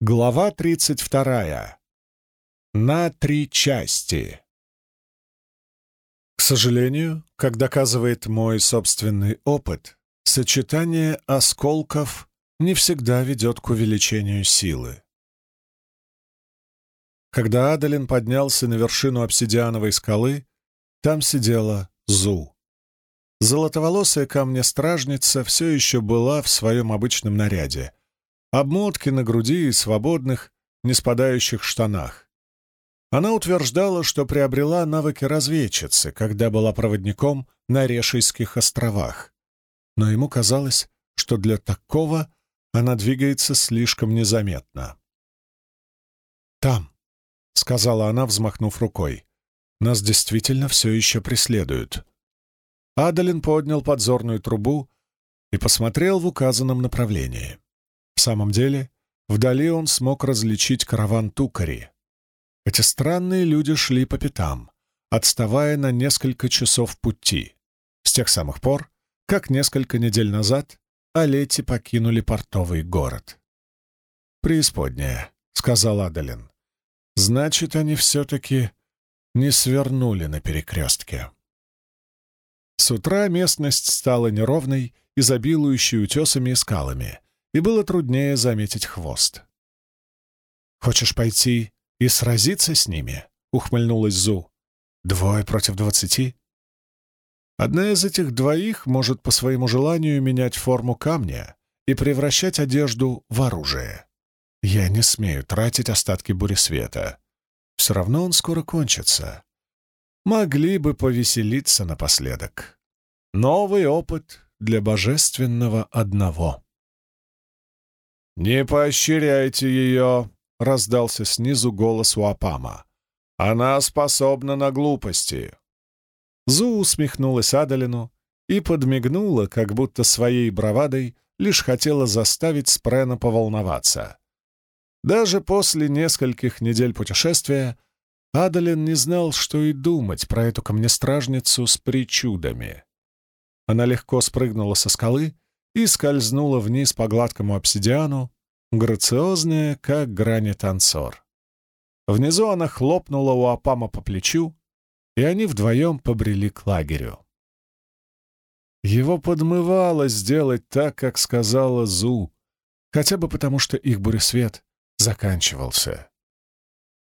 Глава 32. На три части. К сожалению, как доказывает мой собственный опыт, сочетание осколков не всегда ведет к увеличению силы. Когда Адалин поднялся на вершину обсидиановой скалы, там сидела Зу. Золотоволосая камня-стражница все еще была в своем обычном наряде — обмотки на груди и свободных, не спадающих штанах. Она утверждала, что приобрела навыки разведчицы, когда была проводником на Решийских островах. Но ему казалось, что для такого она двигается слишком незаметно. «Там», — сказала она, взмахнув рукой, — «нас действительно все еще преследуют». Адалин поднял подзорную трубу и посмотрел в указанном направлении. В самом деле, вдали он смог различить караван Тукари. Эти странные люди шли по пятам, отставая на несколько часов пути, с тех самых пор, как несколько недель назад Олети покинули портовый город. «Преисподняя», — сказал Адалин. «Значит, они все-таки не свернули на перекрестке». С утра местность стала неровной, изобилующей утесами и скалами, и было труднее заметить хвост. «Хочешь пойти и сразиться с ними?» — ухмыльнулась Зу. «Двое против двадцати?» Одна из этих двоих может по своему желанию менять форму камня и превращать одежду в оружие. Я не смею тратить остатки буресвета. Все равно он скоро кончится. Могли бы повеселиться напоследок. Новый опыт для божественного одного. «Не поощряйте ее!» — раздался снизу голос у Апама. «Она способна на глупости!» Зу усмехнулась Адалину и подмигнула, как будто своей бравадой лишь хотела заставить Спрена поволноваться. Даже после нескольких недель путешествия Адалин не знал, что и думать про эту камнестражницу с причудами. Она легко спрыгнула со скалы и скользнула вниз по гладкому обсидиану, грациозная, как грани танцор. Внизу она хлопнула у Апама по плечу, и они вдвоем побрели к лагерю. Его подмывало сделать так, как сказала Зу, хотя бы потому, что их буресвет заканчивался.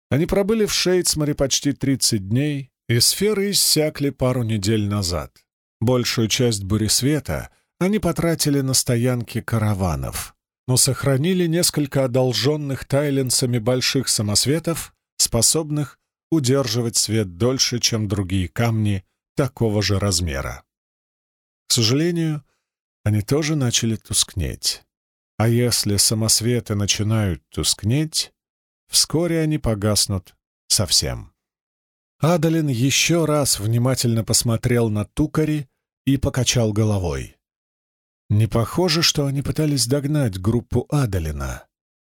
Они пробыли в Шейцмаре почти 30 дней, и сферы иссякли пару недель назад. Большую часть буресвета они потратили на стоянки караванов, но сохранили несколько одолженных тайленсами больших самосветов, способных удерживать свет дольше, чем другие камни такого же размера. К сожалению, они тоже начали тускнеть. А если самосветы начинают тускнеть, вскоре они погаснут совсем. Адалин еще раз внимательно посмотрел на Тукари и покачал головой. Не похоже, что они пытались догнать группу Адалина.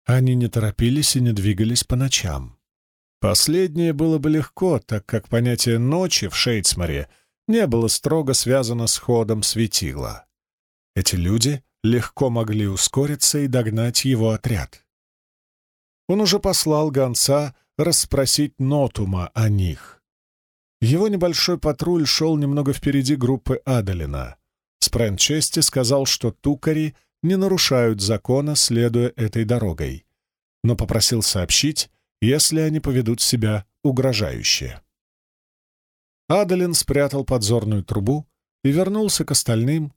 Они не торопились и не двигались по ночам. Последнее было бы легко, так как понятие «ночи» в Шейцмаре не было строго связано с ходом светила. Эти люди легко могли ускориться и догнать его отряд. Он уже послал гонца расспросить Нотума о них. Его небольшой патруль шел немного впереди группы Адалина. Спрент чести сказал, что тукари не нарушают закона, следуя этой дорогой, но попросил сообщить, если они поведут себя угрожающе. Адалин спрятал подзорную трубу и вернулся к остальным,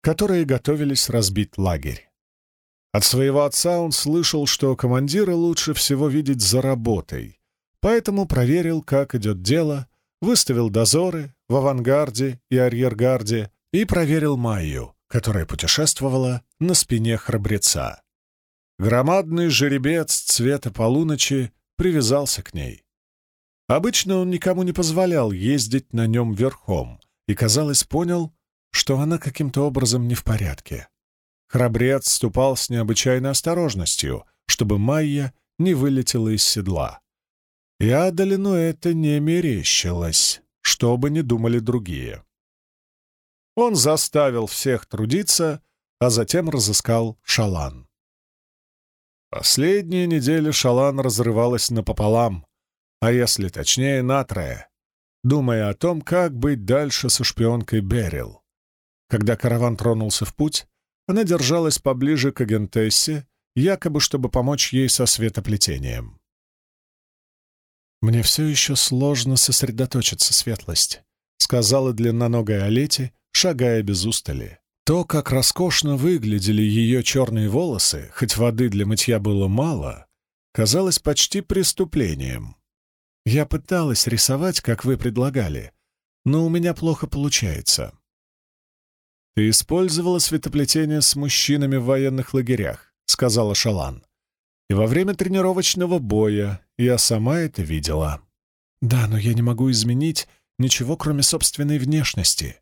которые готовились разбить лагерь. От своего отца он слышал, что командира лучше всего видеть за работой, поэтому проверил, как идет дело, выставил дозоры в авангарде и арьергарде, и проверил Майю, которая путешествовала на спине храбреца. Громадный жеребец цвета полуночи привязался к ней. Обычно он никому не позволял ездить на нем верхом и, казалось, понял, что она каким-то образом не в порядке. Храбрец ступал с необычайной осторожностью, чтобы Майя не вылетела из седла. И Адалину это не мерещилось, что бы ни думали другие. Он заставил всех трудиться, а затем разыскал шалан. Последние недели Шалан разрывалась напополам, а если точнее, натрое, думая о том, как быть дальше со шпионкой Берил. Когда караван тронулся в путь, она держалась поближе к Агентессе, якобы чтобы помочь ей со светоплетением. «Мне все еще сложно сосредоточиться, светлость», — сказала длинноногая Олете, шагая без устали. То, как роскошно выглядели ее черные волосы, хоть воды для мытья было мало, казалось почти преступлением. Я пыталась рисовать, как вы предлагали, но у меня плохо получается. «Ты использовала светоплетение с мужчинами в военных лагерях», — сказала Шалан. «И во время тренировочного боя я сама это видела». «Да, но я не могу изменить ничего, кроме собственной внешности.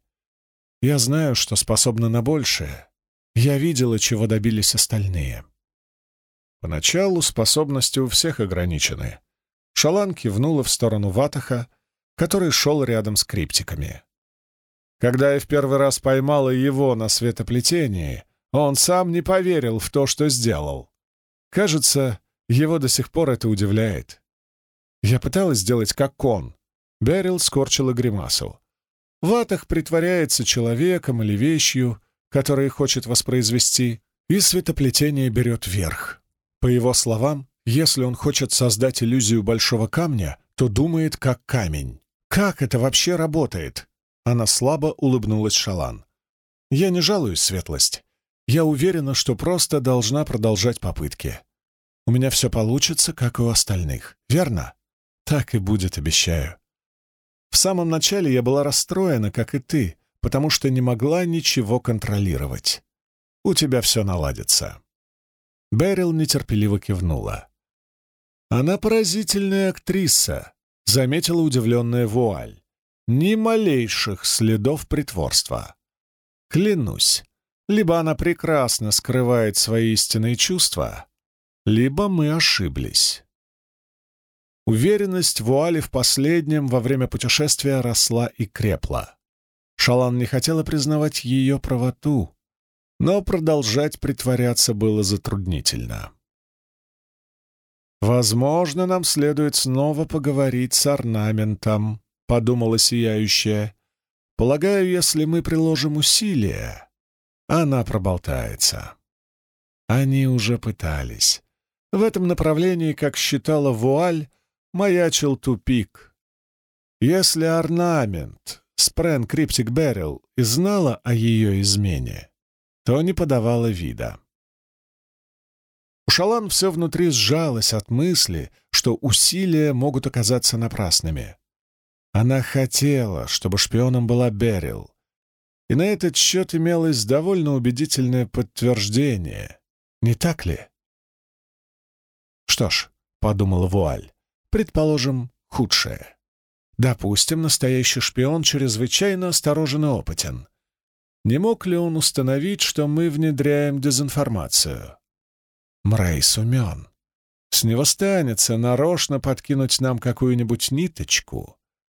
Я знаю, что способна на большее. Я видела, чего добились остальные». Поначалу способности у всех ограничены. Шалан кивнула в сторону Ватаха, который шел рядом с криптиками. Когда я в первый раз поймала его на светоплетении, он сам не поверил в то, что сделал. Кажется, его до сих пор это удивляет. Я пыталась сделать как он. Берил скорчила гримасу. Ватах притворяется человеком или вещью, которую хочет воспроизвести, и светоплетение берет верх. По его словам, если он хочет создать иллюзию большого камня, то думает как камень. Как это вообще работает? Она слабо улыбнулась Шалан. Я не жалуюсь, светлость. Я уверена, что просто должна продолжать попытки. У меня все получится, как и у остальных. Верно? Так и будет, обещаю. В самом начале я была расстроена, как и ты, потому что не могла ничего контролировать. У тебя все наладится. Берил нетерпеливо кивнула. «Она поразительная актриса», — заметила удивленная Вуаль. «Ни малейших следов притворства. Клянусь, либо она прекрасно скрывает свои истинные чувства, либо мы ошиблись». Уверенность Вуали в последнем во время путешествия росла и крепла. Шалан не хотела признавать ее правоту, но продолжать притворяться было затруднительно. «Возможно, нам следует снова поговорить с орнаментом», — подумала сияющая. «Полагаю, если мы приложим усилия, она проболтается». Они уже пытались. В этом направлении, как считала Вуаль, маячил тупик. Если орнамент, Спрен Криптик Беррил, и знала о ее измене, то не подавала вида. У Шалан все внутри сжалось от мысли, что усилия могут оказаться напрасными. Она хотела, чтобы шпионом была Берил, и на этот счет имелось довольно убедительное подтверждение. Не так ли? «Что ж», — подумала Вуаль, — «предположим, худшее. Допустим, настоящий шпион чрезвычайно осторожен и опытен. Не мог ли он установить, что мы внедряем дезинформацию? Мрейс умен. С него станется нарочно подкинуть нам какую-нибудь ниточку,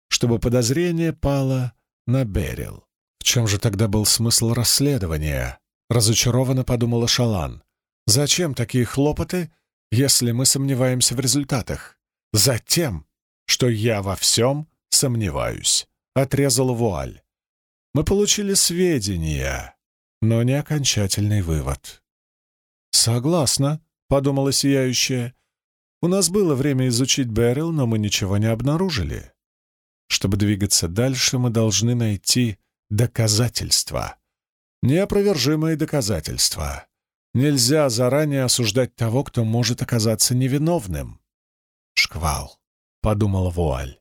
чтобы подозрение пало на Берил. В чем же тогда был смысл расследования? Разочарованно подумала Шалан. Зачем такие хлопоты, если мы сомневаемся в результатах? Затем, что я во всем сомневаюсь, отрезал Вуаль. Мы получили сведения, но не окончательный вывод. «Согласна», — подумала сияющая. «У нас было время изучить Берил, но мы ничего не обнаружили. Чтобы двигаться дальше, мы должны найти доказательства. Неопровержимые доказательства. Нельзя заранее осуждать того, кто может оказаться невиновным». «Шквал», — подумала Вуаль.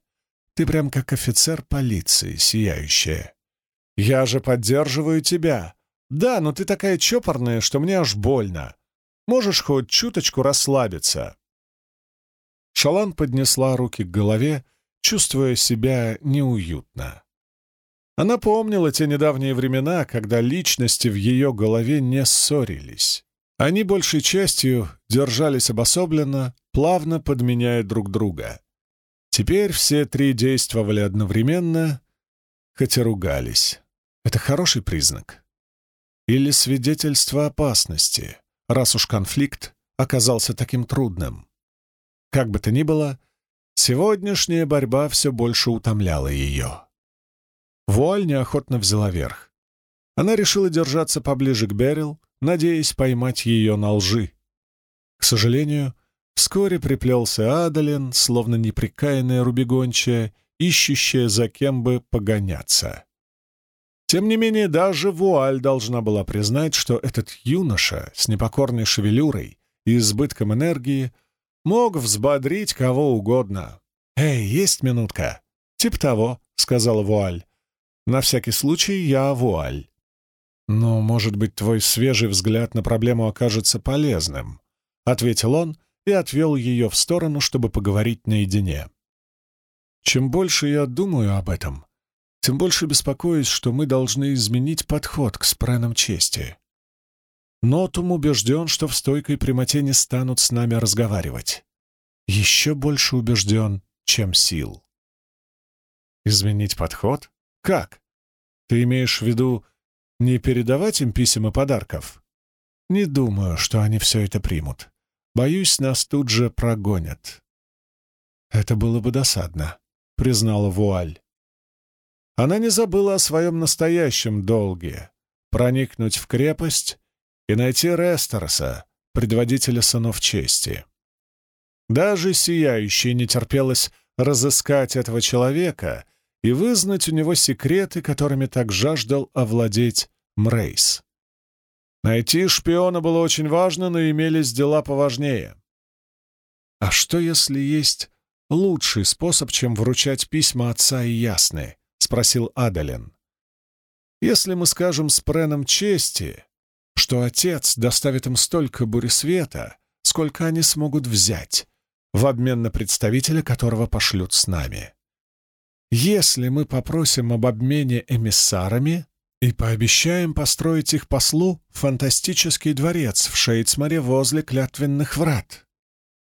«Ты прям как офицер полиции, сияющая. Я же поддерживаю тебя. Да, но ты такая чопорная, что мне аж больно. Можешь хоть чуточку расслабиться?» Шалан поднесла руки к голове, чувствуя себя неуютно. Она помнила те недавние времена, когда личности в ее голове не ссорились. Они большей частью держались обособленно, плавно подменяя друг друга. Теперь все три действовали одновременно, хотя ругались. Это хороший признак. Или свидетельство опасности раз уж конфликт оказался таким трудным. Как бы то ни было, сегодняшняя борьба все больше утомляла ее. Вуаль неохотно взяла верх. Она решила держаться поближе к Берил, надеясь поймать ее на лжи. К сожалению, вскоре приплелся Адален, словно неприкаянная рубегончая, ищущая за кем бы погоняться. Тем не менее, даже Вуаль должна была признать, что этот юноша с непокорной шевелюрой и избытком энергии мог взбодрить кого угодно. «Эй, есть минутка?» «Тип того», — сказала Вуаль. «На всякий случай я Вуаль». «Но, может быть, твой свежий взгляд на проблему окажется полезным», — ответил он и отвел ее в сторону, чтобы поговорить наедине. «Чем больше я думаю об этом, тем больше беспокоюсь, что мы должны изменить подход к спренам чести. Нотум убежден, что в стойкой прямоте не станут с нами разговаривать. Еще больше убежден, чем сил. Изменить подход? Как? Ты имеешь в виду не передавать им писем и подарков? Не думаю, что они все это примут. Боюсь, нас тут же прогонят. Это было бы досадно, признала Вуаль. Она не забыла о своем настоящем долге — проникнуть в крепость и найти Рестерса, предводителя сынов чести. Даже сияющей не терпелось разыскать этого человека и вызнать у него секреты, которыми так жаждал овладеть Мрейс. Найти шпиона было очень важно, но имелись дела поважнее. А что, если есть лучший способ, чем вручать письма отца и ясны? — спросил Адален. Если мы скажем с Преном чести, что отец доставит им столько буресвета, сколько они смогут взять, в обмен на представителя, которого пошлют с нами. Если мы попросим об обмене эмиссарами и пообещаем построить их послу фантастический дворец в Шейцмаре возле клятвенных врат,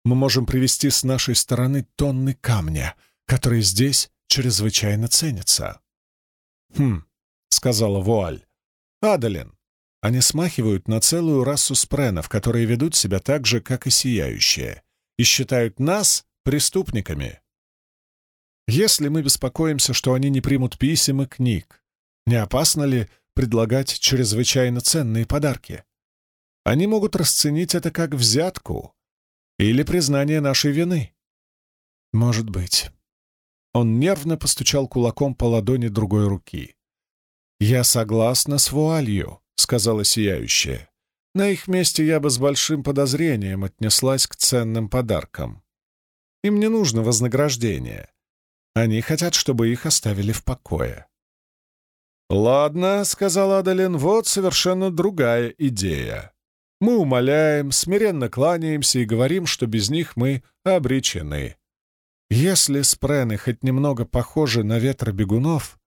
мы можем привести с нашей стороны тонны камня, который здесь чрезвычайно ценится. «Хм», — сказала Вуаль, — «Адалин, они смахивают на целую расу спренов, которые ведут себя так же, как и сияющие, и считают нас преступниками. Если мы беспокоимся, что они не примут писем и книг, не опасно ли предлагать чрезвычайно ценные подарки? Они могут расценить это как взятку или признание нашей вины. Может быть. Он нервно постучал кулаком по ладони другой руки. «Я согласна с вуалью. — сказала сияющая. «На их месте я бы с большим подозрением отнеслась к ценным подаркам. Им не нужно вознаграждение. Они хотят, чтобы их оставили в покое». «Ладно», — сказал Адалин, — «вот совершенно другая идея. Мы умоляем, смиренно кланяемся и говорим, что без них мы обречены. Если спрены хоть немного похожи на ветробегунов,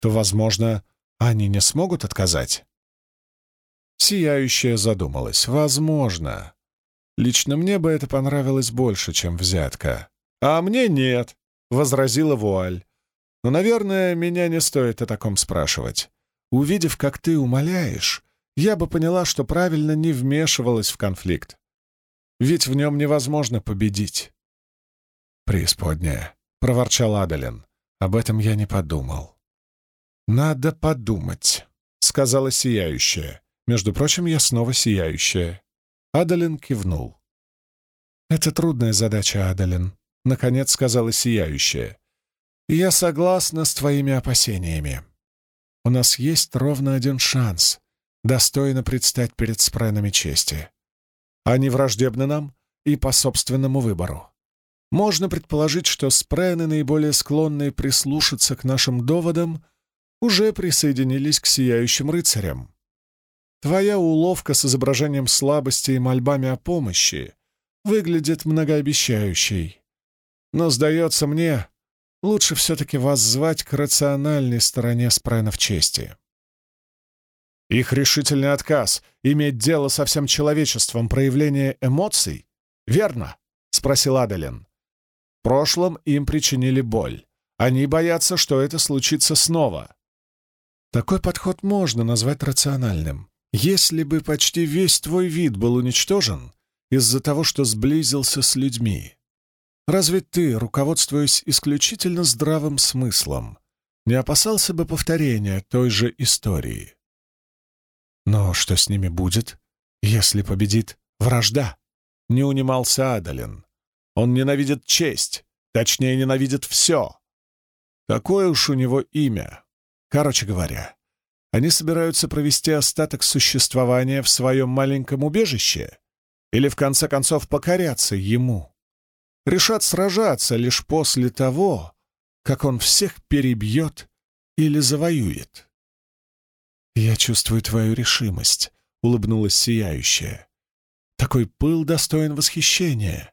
то, возможно, они не смогут отказать». Сияющая задумалась. «Возможно. Лично мне бы это понравилось больше, чем взятка». «А мне нет», — возразила Вуаль. «Но, наверное, меня не стоит о таком спрашивать. Увидев, как ты умоляешь, я бы поняла, что правильно не вмешивалась в конфликт. Ведь в нем невозможно победить». «Преисподняя», — проворчал Адалин. «Об этом я не подумал». «Надо подумать», — сказала сияющая. Между прочим, я снова сияющая. Адалин кивнул. «Это трудная задача, Адалин», — наконец сказала сияющая. Я согласна с твоими опасениями. У нас есть ровно один шанс достойно предстать перед спренами чести. Они враждебны нам и по собственному выбору. Можно предположить, что спрены, наиболее склонные прислушаться к нашим доводам, уже присоединились к сияющим рыцарям. Твоя уловка с изображением слабости и мольбами о помощи выглядит многообещающей. Но, сдается мне, лучше все-таки вас звать к рациональной стороне спренов чести. Их решительный отказ иметь дело со всем человечеством проявление эмоций? Верно? — спросил Адалин. В прошлом им причинили боль. Они боятся, что это случится снова. Такой подход можно назвать рациональным. Если бы почти весь твой вид был уничтожен, из-за того, что сблизился с людьми. Разве ты, руководствуясь исключительно здравым смыслом, не опасался бы повторения той же истории? Но что с ними будет, если победит вражда? Не унимался Адалин. Он ненавидит честь, точнее, ненавидит все. Какое уж у него имя. Короче говоря, они собираются провести остаток существования в своем маленьком убежище или, в конце концов, покоряться ему. Решат сражаться лишь после того, как он всех перебьет или завоюет. «Я чувствую твою решимость», — улыбнулась сияющая. «Такой пыл достоин восхищения.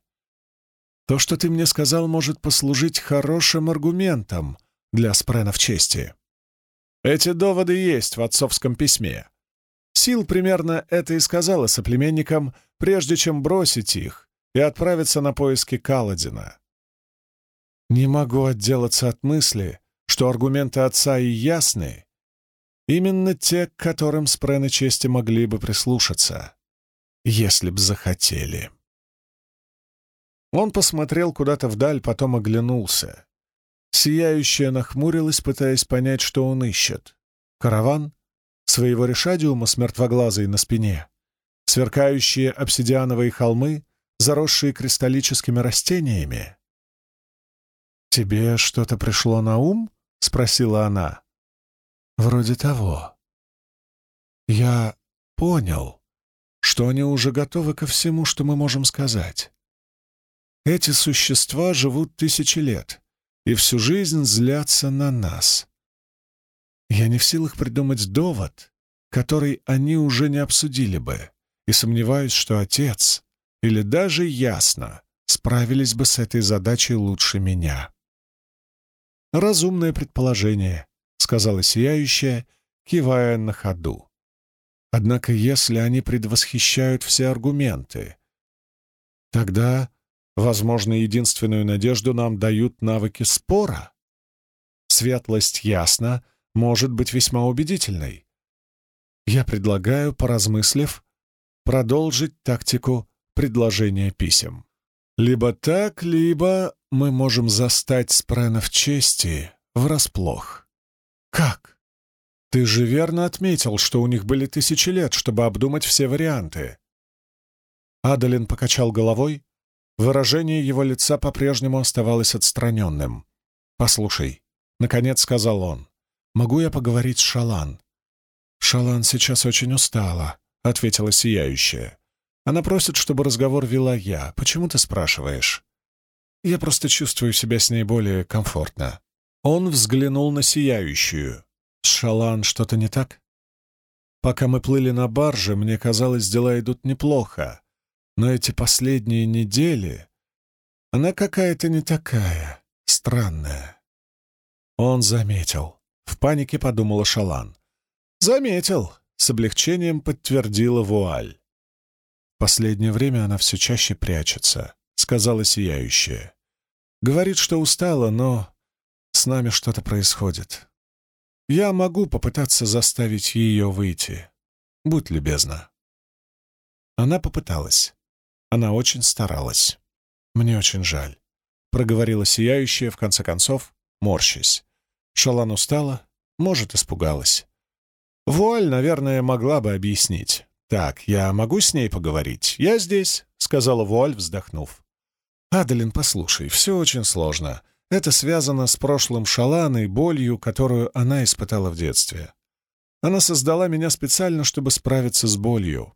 То, что ты мне сказал, может послужить хорошим аргументом для спренов чести». Эти доводы есть в отцовском письме. Сил примерно это и сказала соплеменникам, прежде чем бросить их и отправиться на поиски Каладина. Не могу отделаться от мысли, что аргументы отца и ясны, именно те, к которым спрены чести могли бы прислушаться, если б захотели. Он посмотрел куда-то вдаль, потом оглянулся. Сияющая нахмурилась, пытаясь понять, что он ищет. Караван? Своего решадиума с мертвоглазой на спине? Сверкающие обсидиановые холмы, заросшие кристаллическими растениями? «Тебе что-то пришло на ум?» — спросила она. «Вроде того. Я понял, что они уже готовы ко всему, что мы можем сказать. Эти существа живут тысячи лет» и всю жизнь злятся на нас. Я не в силах придумать довод, который они уже не обсудили бы, и сомневаюсь, что отец или даже ясно справились бы с этой задачей лучше меня. «Разумное предположение», — сказала сияющая, кивая на ходу. «Однако если они предвосхищают все аргументы, тогда Возможно, единственную надежду нам дают навыки спора. Светлость ясно может быть весьма убедительной. Я предлагаю, поразмыслив, продолжить тактику предложения писем. Либо так, либо мы можем застать Спрена в чести врасплох. Как? Ты же верно отметил, что у них были тысячи лет, чтобы обдумать все варианты. Адалин покачал головой, Выражение его лица по-прежнему оставалось отстраненным. «Послушай», — наконец сказал он, — «могу я поговорить с Шалан?» «Шалан сейчас очень устала», — ответила сияющая. «Она просит, чтобы разговор вела я. Почему ты спрашиваешь?» «Я просто чувствую себя с ней более комфортно». Он взглянул на сияющую. «С Шалан что-то не так?» «Пока мы плыли на барже, мне казалось, дела идут неплохо. Но эти последние недели... Она какая-то не такая, странная. Он заметил. В панике подумала Шалан. «Заметил», — с облегчением подтвердила Вуаль. «Последнее время она все чаще прячется», — сказала сияющая. «Говорит, что устала, но с нами что-то происходит. Я могу попытаться заставить ее выйти. Будь любезна». Она попыталась. Она очень старалась. Мне очень жаль. Проговорила сияющая, в конце концов, морщась. Шалан устала, может, испугалась. Вуаль, наверное, могла бы объяснить. «Так, я могу с ней поговорить? Я здесь», — сказала Вуаль, вздохнув. «Адалин, послушай, все очень сложно. Это связано с прошлым Шалан и болью, которую она испытала в детстве. Она создала меня специально, чтобы справиться с болью.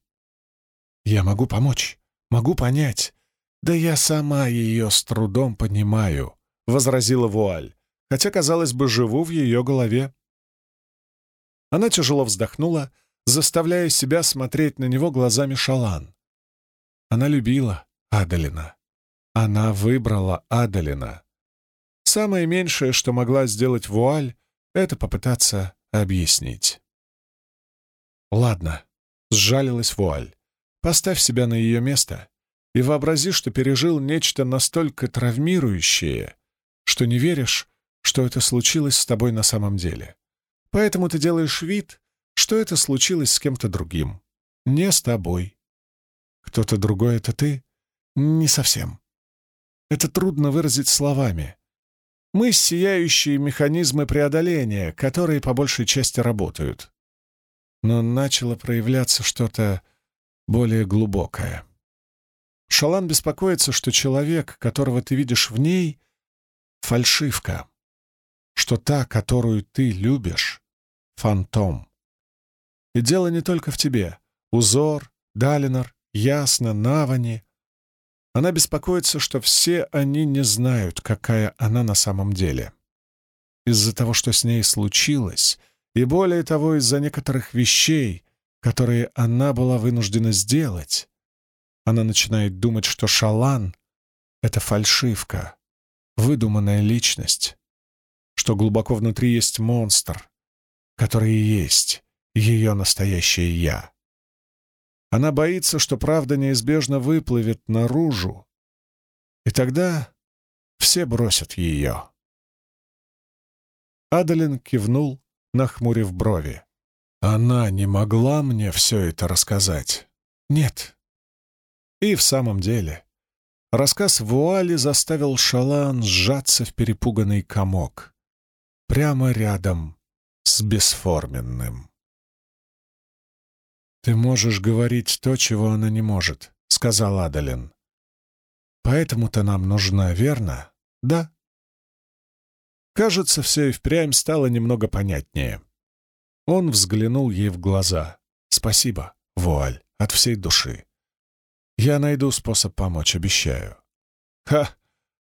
Я могу помочь. Могу понять. Да я сама ее с трудом понимаю, — возразила Вуаль, хотя, казалось бы, живу в ее голове. Она тяжело вздохнула, заставляя себя смотреть на него глазами шалан. Она любила Адалина. Она выбрала Адалина. Самое меньшее, что могла сделать Вуаль, — это попытаться объяснить. «Ладно», — сжалилась Вуаль. Поставь себя на ее место и вообрази, что пережил нечто настолько травмирующее, что не веришь, что это случилось с тобой на самом деле. Поэтому ты делаешь вид, что это случилось с кем-то другим, не с тобой. Кто-то другой — это ты? Не совсем. Это трудно выразить словами. Мы — сияющие механизмы преодоления, которые по большей части работают. Но начало проявляться что-то более глубокое. Шалан беспокоится, что человек, которого ты видишь в ней, — фальшивка, что та, которую ты любишь, — фантом. И дело не только в тебе. Узор, Далинор, Ясно, Навани. Она беспокоится, что все они не знают, какая она на самом деле. Из-за того, что с ней случилось, и более того, из-за некоторых вещей, которые она была вынуждена сделать, она начинает думать, что Шалан — это фальшивка, выдуманная личность, что глубоко внутри есть монстр, который и есть ее настоящее «я». Она боится, что правда неизбежно выплывет наружу, и тогда все бросят ее. Адалин кивнул, нахмурив брови. Она не могла мне все это рассказать. Нет. И в самом деле, рассказ Вуали заставил Шалан сжаться в перепуганный комок. Прямо рядом с бесформенным. «Ты можешь говорить то, чего она не может», — сказал Адалин. «Поэтому-то нам нужна, верно?» «Да». Кажется, все и впрямь стало немного понятнее. Он взглянул ей в глаза. «Спасибо, Вуаль, от всей души. Я найду способ помочь, обещаю». «Ха!»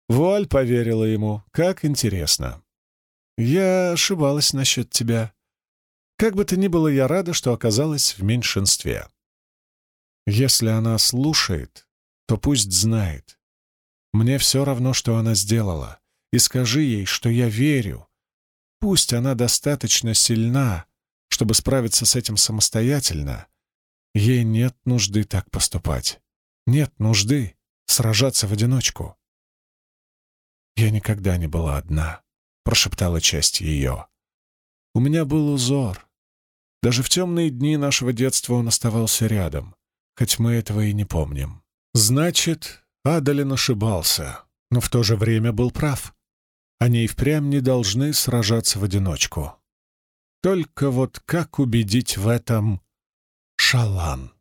Вуаль поверила ему. «Как интересно». «Я ошибалась насчет тебя. Как бы то ни было, я рада, что оказалась в меньшинстве. Если она слушает, то пусть знает. Мне все равно, что она сделала. И скажи ей, что я верю. Пусть она достаточно сильна, чтобы справиться с этим самостоятельно, ей нет нужды так поступать. Нет нужды сражаться в одиночку. «Я никогда не была одна», — прошептала часть ее. «У меня был узор. Даже в темные дни нашего детства он оставался рядом, хоть мы этого и не помним. Значит, Адалин ошибался, но в то же время был прав. Они и впрямь не должны сражаться в одиночку. Только вот как убедить в этом Шалан?